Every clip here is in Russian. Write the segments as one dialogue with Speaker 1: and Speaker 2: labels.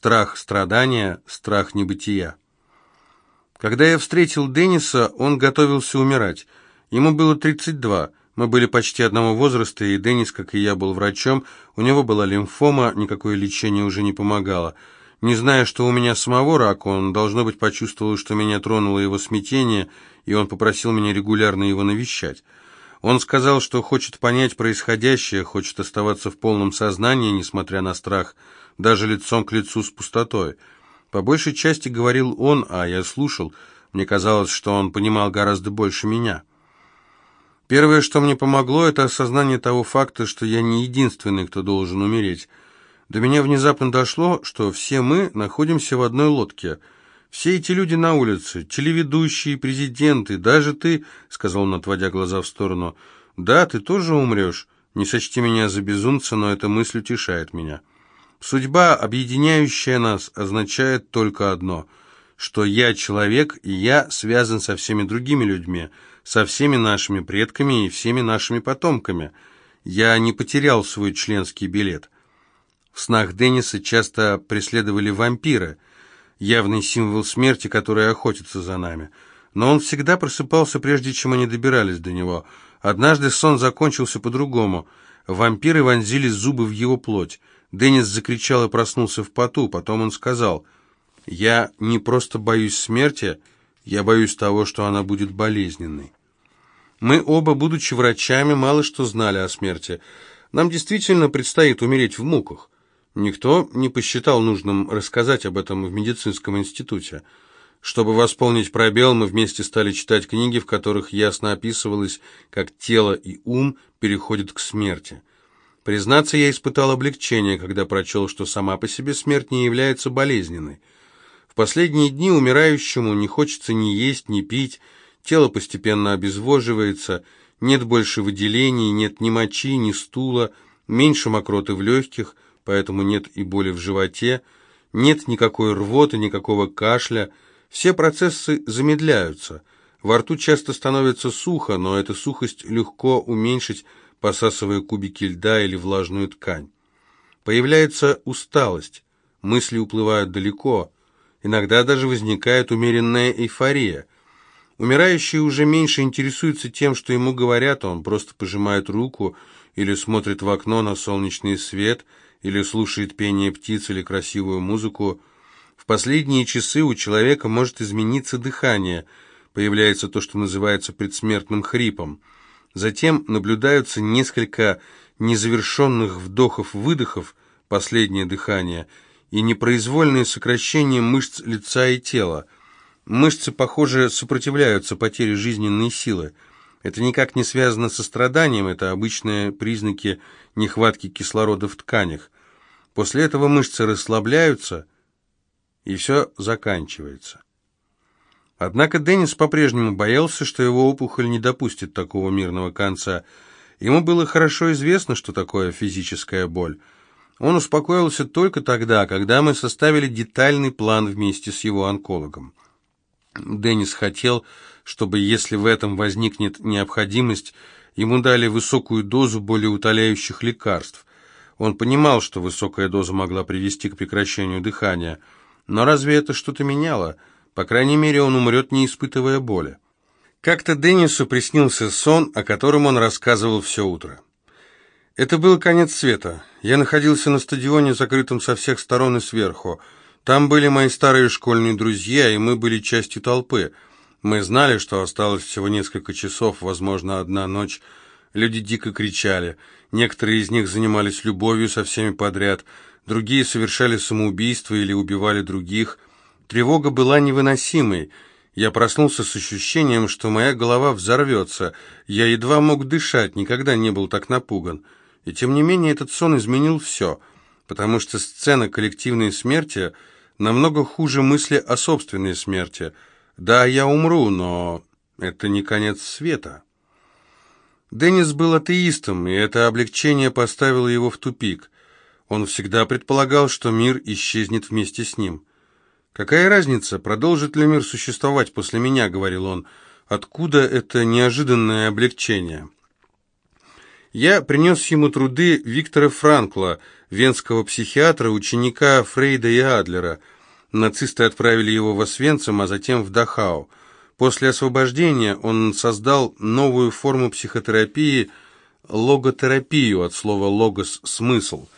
Speaker 1: Страх страдания, страх небытия. Когда я встретил Денниса, он готовился умирать. Ему было 32. Мы были почти одного возраста, и Деннис, как и я, был врачом. У него была лимфома, никакое лечение уже не помогало. Не зная, что у меня самого рак, он, должно быть, почувствовал, что меня тронуло его смятение, и он попросил меня регулярно его навещать. Он сказал, что хочет понять происходящее, хочет оставаться в полном сознании, несмотря на страх, даже лицом к лицу с пустотой. По большей части говорил он, а я слушал. Мне казалось, что он понимал гораздо больше меня. Первое, что мне помогло, это осознание того факта, что я не единственный, кто должен умереть. До меня внезапно дошло, что все мы находимся в одной лодке. Все эти люди на улице, телеведущие, президенты, даже ты, — сказал он, отводя глаза в сторону. Да, ты тоже умрешь. Не сочти меня за безумца, но эта мысль утешает меня. Судьба, объединяющая нас, означает только одно — что я человек, и я связан со всеми другими людьми, со всеми нашими предками и всеми нашими потомками. Я не потерял свой членский билет. В снах Денниса часто преследовали вампиры, явный символ смерти, который охотится за нами. Но он всегда просыпался, прежде чем они добирались до него. Однажды сон закончился по-другому. Вампиры вонзили зубы в его плоть. Деннис закричал и проснулся в поту. Потом он сказал, «Я не просто боюсь смерти, я боюсь того, что она будет болезненной». Мы оба, будучи врачами, мало что знали о смерти. Нам действительно предстоит умереть в муках. Никто не посчитал нужным рассказать об этом в медицинском институте. Чтобы восполнить пробел, мы вместе стали читать книги, в которых ясно описывалось, как тело и ум переходят к смерти. Признаться, я испытал облегчение, когда прочел, что сама по себе смерть не является болезненной. В последние дни умирающему не хочется ни есть, ни пить, тело постепенно обезвоживается, нет больше выделений, нет ни мочи, ни стула, меньше мокроты в легких, поэтому нет и боли в животе, нет никакой рвоты, никакого кашля, все процессы замедляются. Во рту часто становится сухо, но эту сухость легко уменьшить посасывая кубики льда или влажную ткань. Появляется усталость, мысли уплывают далеко, иногда даже возникает умеренная эйфория. Умирающий уже меньше интересуется тем, что ему говорят, он просто пожимает руку или смотрит в окно на солнечный свет, или слушает пение птиц или красивую музыку. В последние часы у человека может измениться дыхание, появляется то, что называется предсмертным хрипом – Затем наблюдаются несколько незавершенных вдохов-выдохов, последнее дыхание, и непроизвольные сокращения мышц лица и тела. Мышцы, похоже, сопротивляются потере жизненной силы. Это никак не связано со страданием, это обычные признаки нехватки кислорода в тканях. После этого мышцы расслабляются, и все заканчивается. Однако Деннис по-прежнему боялся, что его опухоль не допустит такого мирного конца. Ему было хорошо известно, что такое физическая боль. Он успокоился только тогда, когда мы составили детальный план вместе с его онкологом. Деннис хотел, чтобы, если в этом возникнет необходимость, ему дали высокую дозу болеутоляющих лекарств. Он понимал, что высокая доза могла привести к прекращению дыхания. Но разве это что-то меняло? По крайней мере, он умрет, не испытывая боли. Как-то Деннису приснился сон, о котором он рассказывал все утро. Это был конец света. Я находился на стадионе, закрытом со всех сторон и сверху. Там были мои старые школьные друзья, и мы были частью толпы. Мы знали, что осталось всего несколько часов, возможно, одна ночь. Люди дико кричали. Некоторые из них занимались любовью со всеми подряд, другие совершали самоубийство или убивали других – Тревога была невыносимой. Я проснулся с ощущением, что моя голова взорвется. Я едва мог дышать, никогда не был так напуган. И тем не менее этот сон изменил все, потому что сцена коллективной смерти намного хуже мысли о собственной смерти. Да, я умру, но это не конец света. Деннис был атеистом, и это облегчение поставило его в тупик. Он всегда предполагал, что мир исчезнет вместе с ним. «Какая разница, продолжит ли мир существовать после меня?» — говорил он. «Откуда это неожиданное облегчение?» Я принес ему труды Виктора Франкла, венского психиатра, ученика Фрейда и Адлера. Нацисты отправили его в Освенцим, а затем в Дахау. После освобождения он создал новую форму психотерапии – логотерапию, от слова «логос» – «смысл».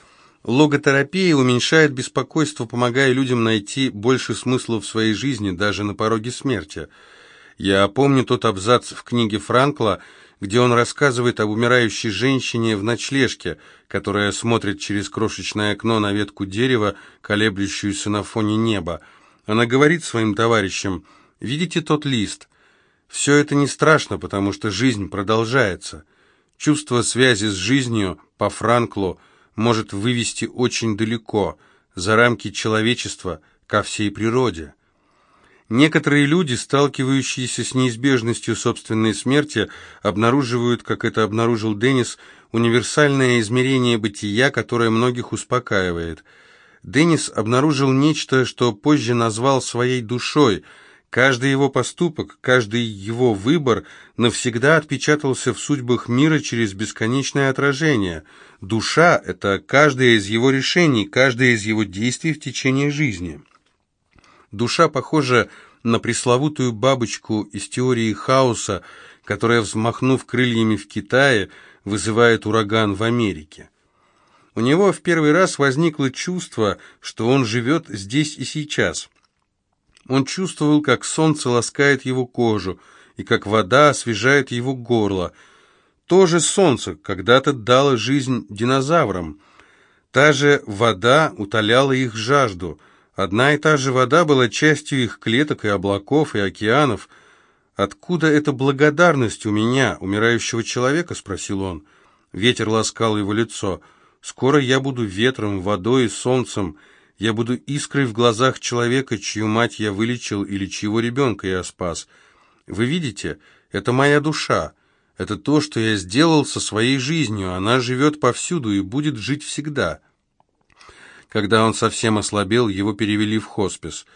Speaker 1: Логотерапия уменьшает беспокойство, помогая людям найти больше смысла в своей жизни, даже на пороге смерти. Я помню тот абзац в книге Франкла, где он рассказывает об умирающей женщине в ночлежке, которая смотрит через крошечное окно на ветку дерева, колеблющуюся на фоне неба. Она говорит своим товарищам – Видите тот лист? Все это не страшно, потому что жизнь продолжается. Чувство связи с жизнью, по Франклу, может вывести очень далеко, за рамки человечества, ко всей природе. Некоторые люди, сталкивающиеся с неизбежностью собственной смерти, обнаруживают, как это обнаружил Деннис, универсальное измерение бытия, которое многих успокаивает. Деннис обнаружил нечто, что позже назвал своей душой – Каждый его поступок, каждый его выбор навсегда отпечатался в судьбах мира через бесконечное отражение. Душа – это каждое из его решений, каждое из его действий в течение жизни. Душа похожа на пресловутую бабочку из теории хаоса, которая, взмахнув крыльями в Китае, вызывает ураган в Америке. У него в первый раз возникло чувство, что он живет здесь и сейчас – он чувствовал, как солнце ласкает его кожу, и как вода освежает его горло. То же солнце когда-то дало жизнь динозаврам. Та же вода утоляла их жажду. Одна и та же вода была частью их клеток и облаков, и океанов. «Откуда эта благодарность у меня, умирающего человека?» — спросил он. Ветер ласкал его лицо. «Скоро я буду ветром, водой и солнцем». Я буду искрой в глазах человека, чью мать я вылечил или чьего ребенка я спас. Вы видите, это моя душа. Это то, что я сделал со своей жизнью. Она живет повсюду и будет жить всегда. Когда он совсем ослабел, его перевели в хоспис.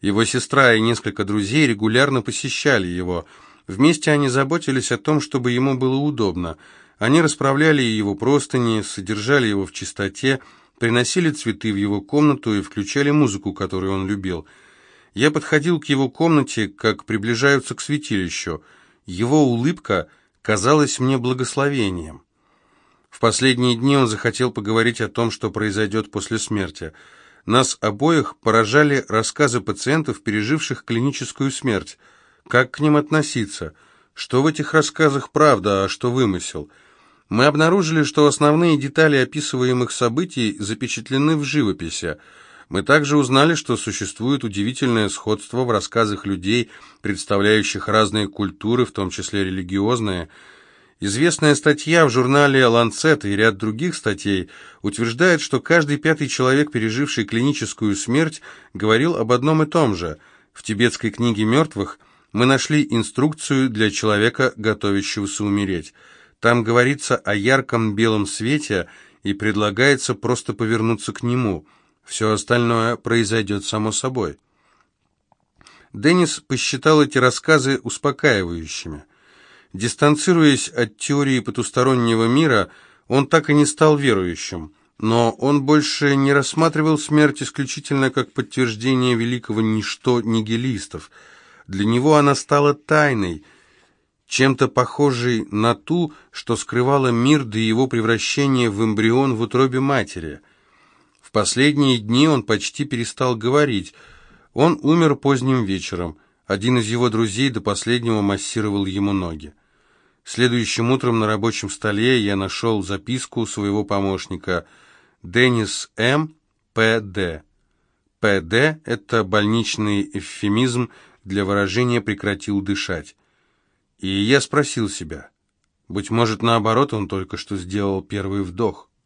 Speaker 1: Его сестра и несколько друзей регулярно посещали его. Вместе они заботились о том, чтобы ему было удобно. Они расправляли его простыни, содержали его в чистоте, приносили цветы в его комнату и включали музыку, которую он любил. Я подходил к его комнате, как приближаются к святилищу. Его улыбка казалась мне благословением. В последние дни он захотел поговорить о том, что произойдет после смерти. Нас обоих поражали рассказы пациентов, переживших клиническую смерть. Как к ним относиться? Что в этих рассказах правда, а что вымысел – мы обнаружили, что основные детали описываемых событий запечатлены в живописи. Мы также узнали, что существует удивительное сходство в рассказах людей, представляющих разные культуры, в том числе религиозные. Известная статья в журнале «Ланцет» и ряд других статей утверждает, что каждый пятый человек, переживший клиническую смерть, говорил об одном и том же. В тибетской книге мертвых мы нашли инструкцию для человека, готовящегося умереть – там говорится о ярком белом свете и предлагается просто повернуться к нему. Все остальное произойдет само собой. Деннис посчитал эти рассказы успокаивающими. Дистанцируясь от теории потустороннего мира, он так и не стал верующим, но он больше не рассматривал смерть исключительно как подтверждение великого ничто нигилистов. Для него она стала тайной – чем-то похожей на ту, что скрывала мир до его превращения в эмбрион в утробе матери. В последние дни он почти перестал говорить. Он умер поздним вечером. Один из его друзей до последнего массировал ему ноги. Следующим утром на рабочем столе я нашел записку своего помощника «Деннис М. П.Д.». «ПД» — это больничный эвфемизм для выражения «прекратил дышать». И я спросил себя, быть может, наоборот, он только что сделал первый вдох.